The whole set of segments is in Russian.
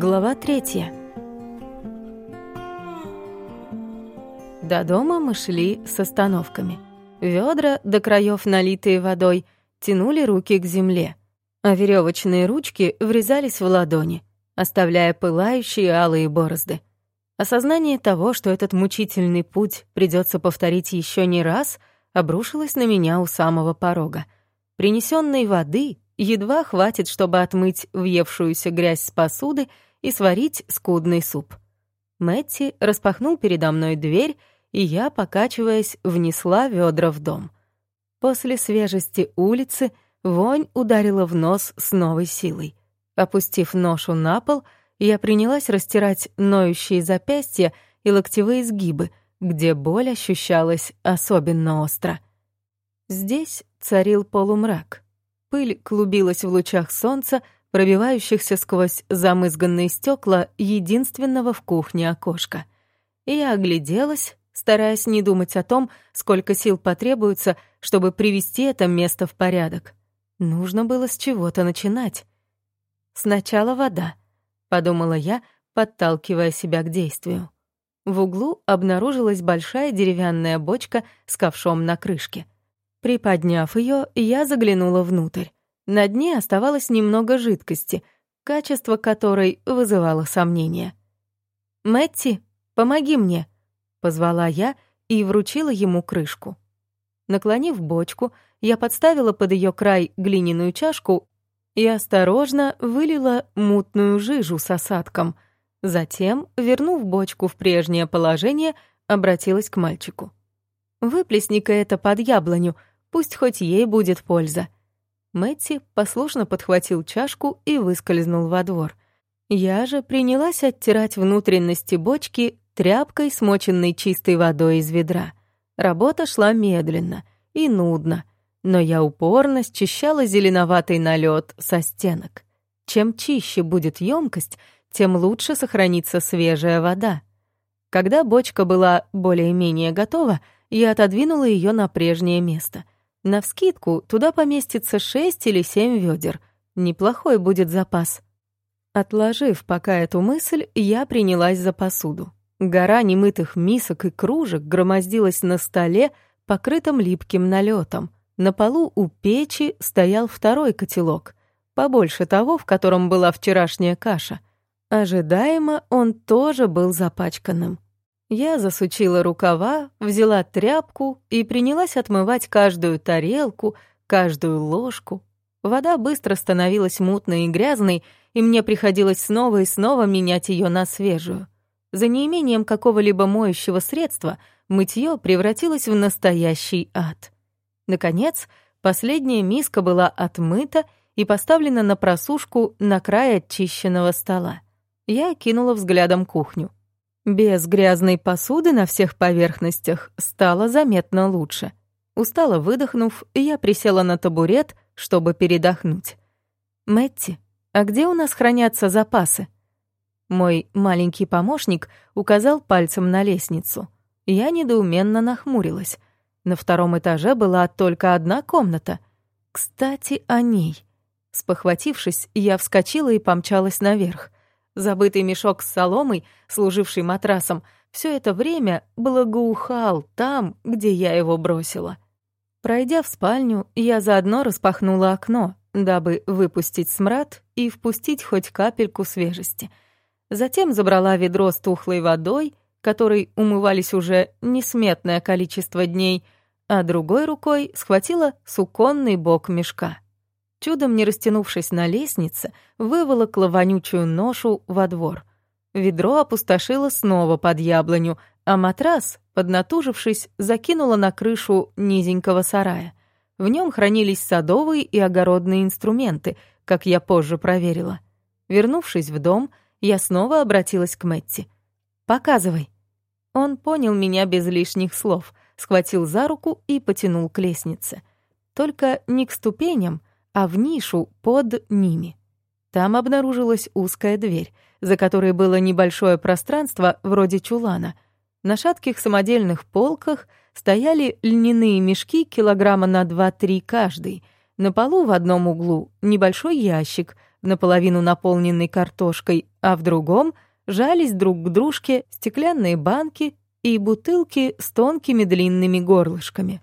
Глава третья. До дома мы шли с остановками. Ведра, до краев налитые водой, тянули руки к земле, а веревочные ручки врезались в ладони, оставляя пылающие алые борозды. Осознание того, что этот мучительный путь придется повторить еще не раз, обрушилось на меня у самого порога. Принесенной воды едва хватит, чтобы отмыть въевшуюся грязь с посуды и сварить скудный суп. Мэтти распахнул передо мной дверь, и я, покачиваясь, внесла ведра в дом. После свежести улицы вонь ударила в нос с новой силой. Опустив ношу на пол, я принялась растирать ноющие запястья и локтевые сгибы, где боль ощущалась особенно остро. Здесь царил полумрак. Пыль клубилась в лучах солнца, пробивающихся сквозь замызганные стекла единственного в кухне окошка. И я огляделась, стараясь не думать о том, сколько сил потребуется, чтобы привести это место в порядок. Нужно было с чего-то начинать. «Сначала вода», — подумала я, подталкивая себя к действию. В углу обнаружилась большая деревянная бочка с ковшом на крышке — Приподняв ее, я заглянула внутрь. На дне оставалось немного жидкости, качество которой вызывало сомнения. «Мэтти, помоги мне», — позвала я и вручила ему крышку. Наклонив бочку, я подставила под ее край глиняную чашку и осторожно вылила мутную жижу с осадком. Затем, вернув бочку в прежнее положение, обратилась к мальчику. «Выплесни-ка это под яблоню», — Пусть хоть ей будет польза. Мэтти послушно подхватил чашку и выскользнул во двор. Я же принялась оттирать внутренности бочки тряпкой, смоченной чистой водой из ведра. Работа шла медленно и нудно, но я упорно счищала зеленоватый налет со стенок. Чем чище будет емкость, тем лучше сохранится свежая вода. Когда бочка была более-менее готова, я отодвинула ее на прежнее место — Навскидку туда поместится шесть или семь ведер. Неплохой будет запас. Отложив пока эту мысль, я принялась за посуду. Гора немытых мисок и кружек громоздилась на столе, покрытом липким налетом. На полу у печи стоял второй котелок, побольше того, в котором была вчерашняя каша. Ожидаемо он тоже был запачканным. Я засучила рукава, взяла тряпку и принялась отмывать каждую тарелку, каждую ложку. Вода быстро становилась мутной и грязной, и мне приходилось снова и снова менять ее на свежую. За неимением какого-либо моющего средства мытье превратилось в настоящий ад. Наконец, последняя миска была отмыта и поставлена на просушку на край очищенного стола. Я кинула взглядом кухню. Без грязной посуды на всех поверхностях стало заметно лучше. Устало выдохнув, я присела на табурет, чтобы передохнуть. «Мэтти, а где у нас хранятся запасы?» Мой маленький помощник указал пальцем на лестницу. Я недоуменно нахмурилась. На втором этаже была только одна комната. Кстати, о ней. Спохватившись, я вскочила и помчалась наверх. Забытый мешок с соломой, служивший матрасом, все это время благоухал там, где я его бросила. Пройдя в спальню, я заодно распахнула окно, дабы выпустить смрад и впустить хоть капельку свежести. Затем забрала ведро с тухлой водой, которой умывались уже несметное количество дней, а другой рукой схватила суконный бок мешка чудом не растянувшись на лестнице, выволокла вонючую ношу во двор. Ведро опустошило снова под яблоню, а матрас, поднатужившись, закинула на крышу низенького сарая. В нем хранились садовые и огородные инструменты, как я позже проверила. Вернувшись в дом, я снова обратилась к Мэтти. «Показывай». Он понял меня без лишних слов, схватил за руку и потянул к лестнице. Только не к ступеням, а в нишу под ними. Там обнаружилась узкая дверь, за которой было небольшое пространство вроде чулана. На шатких самодельных полках стояли льняные мешки килограмма на 2-3 каждый. На полу в одном углу небольшой ящик, наполовину наполненный картошкой, а в другом жались друг к дружке стеклянные банки и бутылки с тонкими длинными горлышками.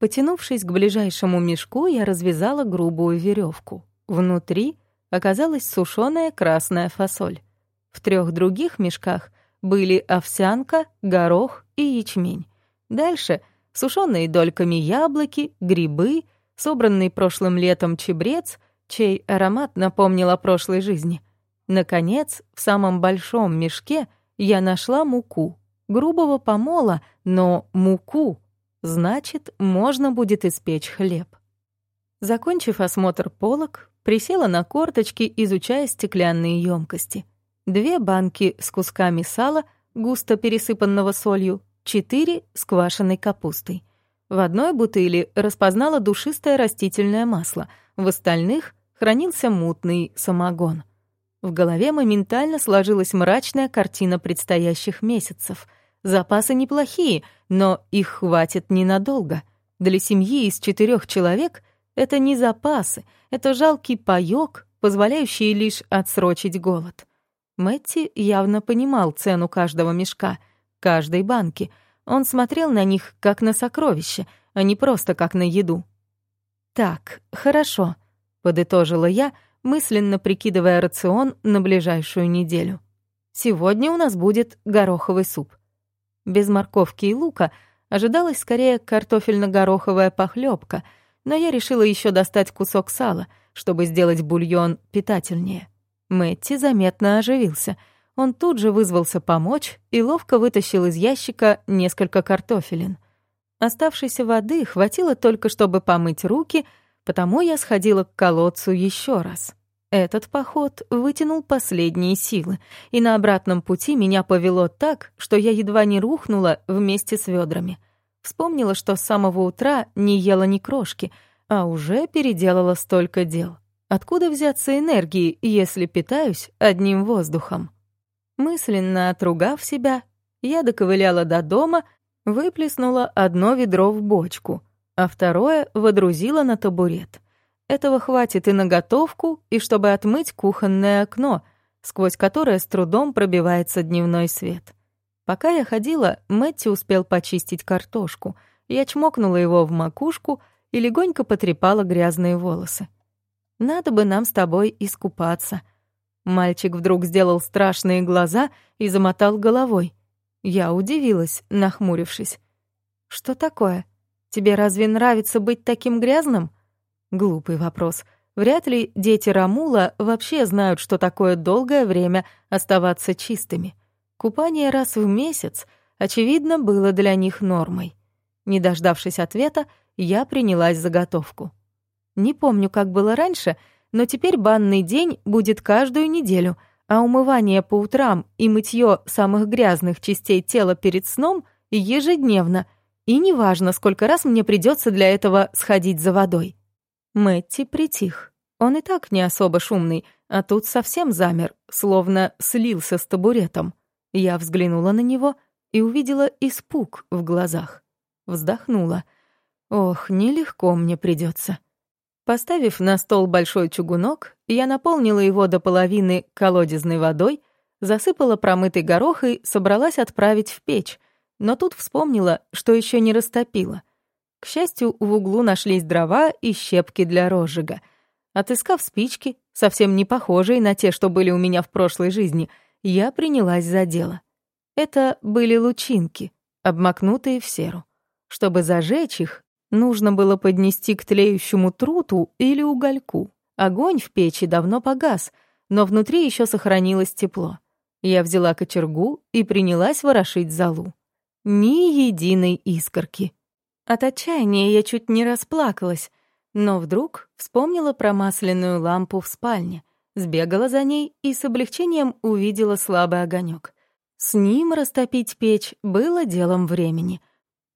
Потянувшись к ближайшему мешку, я развязала грубую веревку. Внутри оказалась сушеная красная фасоль. В трех других мешках были овсянка, горох и ячмень. Дальше сушеные дольками яблоки, грибы, собранный прошлым летом чебрец, чей аромат напомнил о прошлой жизни. Наконец, в самом большом мешке я нашла муку. Грубого помола, но муку. Значит, можно будет испечь хлеб. Закончив осмотр полок, присела на корточки, изучая стеклянные емкости. Две банки с кусками сала, густо пересыпанного солью, четыре с квашеной капустой. В одной бутыли распознала душистое растительное масло, в остальных хранился мутный самогон. В голове моментально сложилась мрачная картина предстоящих месяцев. Запасы неплохие, но их хватит ненадолго. Для семьи из четырех человек это не запасы, это жалкий паёк, позволяющий лишь отсрочить голод. Мэтти явно понимал цену каждого мешка, каждой банки — он смотрел на них как на сокровище, а не просто как на еду. «Так, хорошо», — подытожила я, мысленно прикидывая рацион на ближайшую неделю. «Сегодня у нас будет гороховый суп. Без морковки и лука ожидалась скорее картофельно-гороховая похлебка, но я решила еще достать кусок сала, чтобы сделать бульон питательнее. Мэтти заметно оживился — он тут же вызвался помочь и ловко вытащил из ящика несколько картофелин. Оставшейся воды хватило только, чтобы помыть руки, потому я сходила к колодцу еще раз. Этот поход вытянул последние силы, и на обратном пути меня повело так, что я едва не рухнула вместе с ведрами. Вспомнила, что с самого утра не ела ни крошки, а уже переделала столько дел. Откуда взяться энергии, если питаюсь одним воздухом? Мысленно отругав себя, я доковыляла до дома, выплеснула одно ведро в бочку, а второе водрузила на табурет. Этого хватит и на готовку, и чтобы отмыть кухонное окно, сквозь которое с трудом пробивается дневной свет. Пока я ходила, Мэтти успел почистить картошку. Я чмокнула его в макушку и легонько потрепала грязные волосы. «Надо бы нам с тобой искупаться», Мальчик вдруг сделал страшные глаза и замотал головой. Я удивилась, нахмурившись. «Что такое? Тебе разве нравится быть таким грязным?» Глупый вопрос. Вряд ли дети Рамула вообще знают, что такое долгое время оставаться чистыми. Купание раз в месяц, очевидно, было для них нормой. Не дождавшись ответа, я принялась за готовку. Не помню, как было раньше — но теперь банный день будет каждую неделю, а умывание по утрам и мытье самых грязных частей тела перед сном ежедневно, и неважно, сколько раз мне придется для этого сходить за водой. Мэтти притих. Он и так не особо шумный, а тут совсем замер, словно слился с табуретом. Я взглянула на него и увидела испуг в глазах. Вздохнула. Ох, нелегко мне придется. Поставив на стол большой чугунок, я наполнила его до половины колодезной водой, засыпала промытый горох и собралась отправить в печь, но тут вспомнила, что еще не растопила. К счастью, в углу нашлись дрова и щепки для розжига. Отыскав спички, совсем не похожие на те, что были у меня в прошлой жизни, я принялась за дело. Это были лучинки, обмакнутые в серу. Чтобы зажечь их, Нужно было поднести к тлеющему труту или угольку. Огонь в печи давно погас, но внутри еще сохранилось тепло. Я взяла кочергу и принялась ворошить залу. Ни единой искорки. От отчаяния я чуть не расплакалась, но вдруг вспомнила про масляную лампу в спальне, сбегала за ней и с облегчением увидела слабый огонек. С ним растопить печь было делом времени.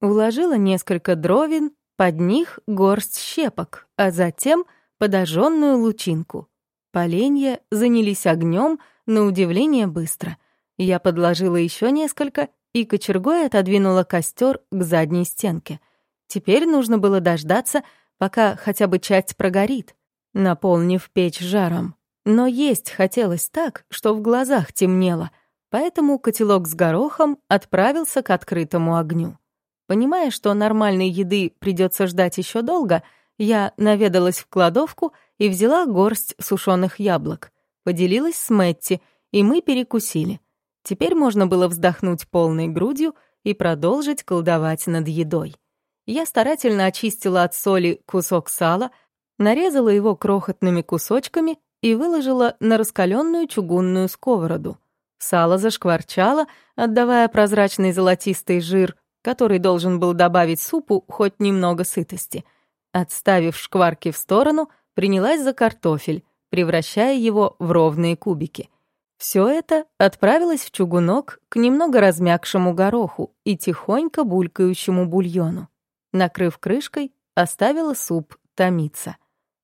Уложила несколько дровин под них горсть щепок, а затем подожженную лучинку. Поленья занялись огнем на удивление быстро. Я подложила еще несколько и кочергой отодвинула костер к задней стенке. Теперь нужно было дождаться, пока хотя бы часть прогорит, наполнив печь жаром. Но есть хотелось так, что в глазах темнело, поэтому котелок с горохом отправился к открытому огню. Понимая, что нормальной еды придется ждать еще долго, я наведалась в кладовку и взяла горсть сушеных яблок. Поделилась с Мэтти, и мы перекусили. Теперь можно было вздохнуть полной грудью и продолжить колдовать над едой. Я старательно очистила от соли кусок сала, нарезала его крохотными кусочками и выложила на раскаленную чугунную сковороду. Сало зашкварчало, отдавая прозрачный золотистый жир, который должен был добавить супу хоть немного сытости. Отставив шкварки в сторону, принялась за картофель, превращая его в ровные кубики. Все это отправилось в чугунок к немного размякшему гороху и тихонько булькающему бульону. Накрыв крышкой, оставила суп томиться.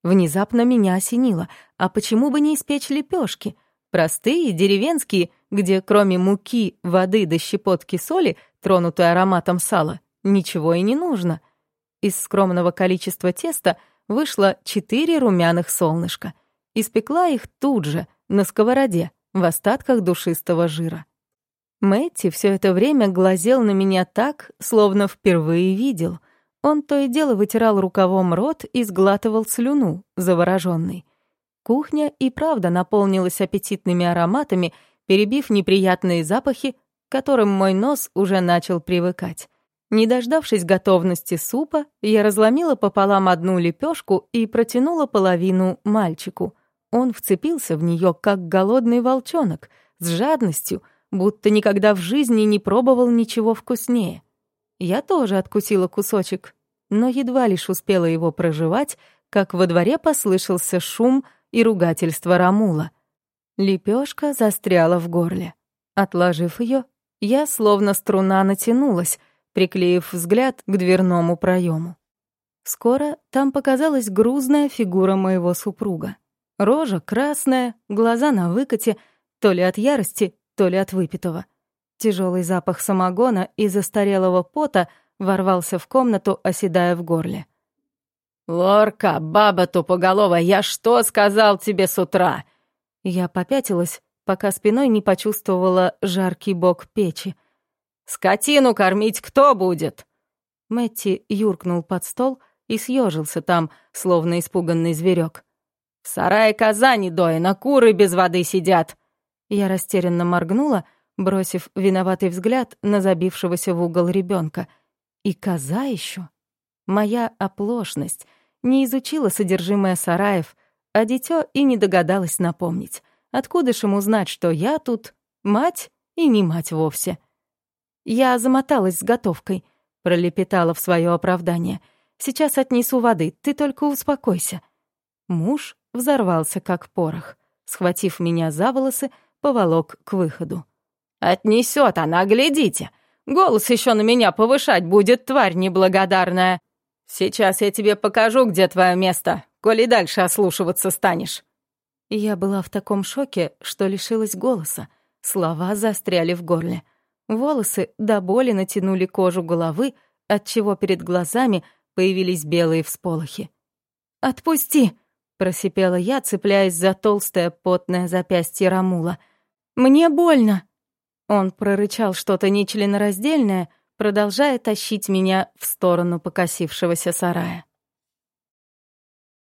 Внезапно меня осенило. А почему бы не испечь лепешки? Простые, деревенские, где кроме муки, воды да щепотки соли, тронутой ароматом сала, ничего и не нужно. Из скромного количества теста вышло четыре румяных солнышка. Испекла их тут же, на сковороде, в остатках душистого жира. Мэтти все это время глазел на меня так, словно впервые видел — он то и дело вытирал рукавом рот и сглатывал слюну, завороженный. Кухня и правда наполнилась аппетитными ароматами, перебив неприятные запахи, к которым мой нос уже начал привыкать. Не дождавшись готовности супа, я разломила пополам одну лепешку и протянула половину мальчику. Он вцепился в нее, как голодный волчонок, с жадностью, будто никогда в жизни не пробовал ничего вкуснее. Я тоже откусила кусочек, но едва лишь успела его проживать, как во дворе послышался шум и ругательство Рамула. Лепешка застряла в горле. Отложив ее, я словно струна натянулась, приклеив взгляд к дверному проему. Скоро там показалась грузная фигура моего супруга. Рожа красная, глаза на выкате, то ли от ярости, то ли от выпитого. Тяжелый запах самогона и застарелого пота ворвался в комнату, оседая в горле. «Лорка, баба тупоголовая, я что сказал тебе с утра?» Я попятилась, пока спиной не почувствовала жаркий бок печи. «Скотину кормить кто будет?» Мэтти юркнул под стол и съежился там, словно испуганный зверек. «В сарае коза не доена, куры без воды сидят!» Я растерянно моргнула — бросив виноватый взгляд на забившегося в угол ребенка. И коза еще. Моя оплошность не изучила содержимое сараев, а дитё и не догадалась напомнить. Откуда ж ему знать, что я тут мать и не мать вовсе? Я замоталась с готовкой, пролепетала в свое оправдание. Сейчас отнесу воды, ты только успокойся. Муж взорвался как порох. Схватив меня за волосы, поволок к выходу. «Отнесет она, глядите! Голос еще на меня повышать будет, тварь неблагодарная! Сейчас я тебе покажу, где твое место, коли дальше ослушиваться станешь!» Я была в таком шоке, что лишилась голоса. Слова застряли в горле. Волосы до боли натянули кожу головы, отчего перед глазами появились белые всполохи. «Отпусти!» — просипела я, цепляясь за толстое потное запястье Рамула. «Мне больно!» Он прорычал что-то нечленораздельное, продолжая тащить меня в сторону покосившегося сарая.